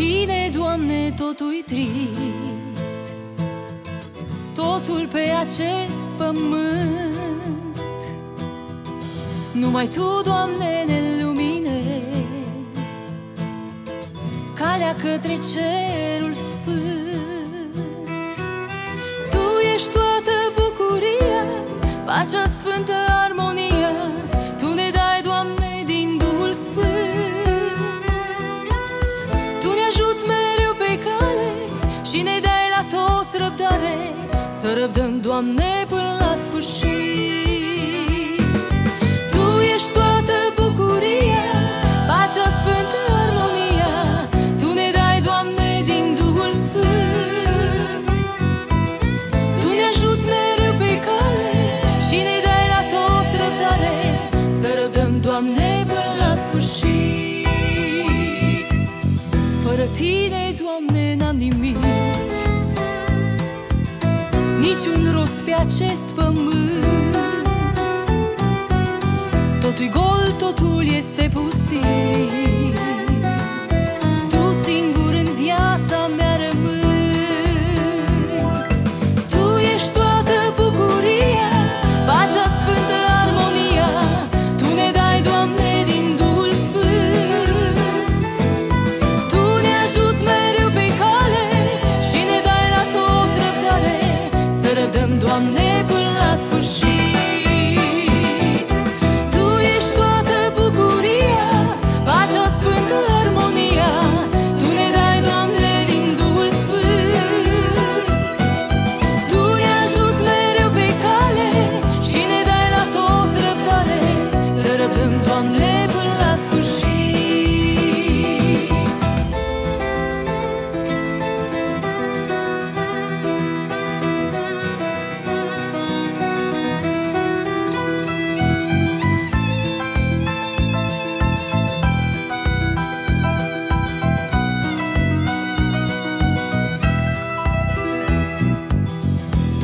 tine, Doamne, totul trist. Totul pe acest pământ. Numai Tu, Doamne, ne luminezi. Calea către cerul sfânt. Tu ești toată bucuria Pacea răbdăm, Doamne, până la sfârșit. Tu ești toată bucuria, pacea sfântă, armonia. Tu ne dai, Doamne, din Duhul Sfânt. Tu ne ajuți mereu pe cale și ne dai la toți răbdare. Să răbdăm, Doamne, până la sfârșit. Fără Tine, Doamne, Niciun rost pe acest pământ. Totul gol, totul este pustit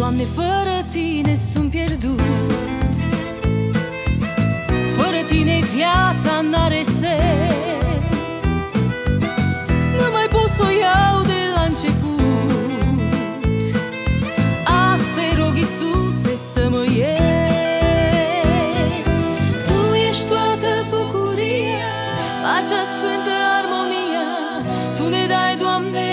Doamne, fără Tine sunt pierdut. Fără Tine viața n-are sens. Nu mai pot să o iau de la început. Asta te rog, Iisuse, să mă ierți. Tu ești toată bucuria, pacea sfântă, armonia Tu ne dai, Doamne,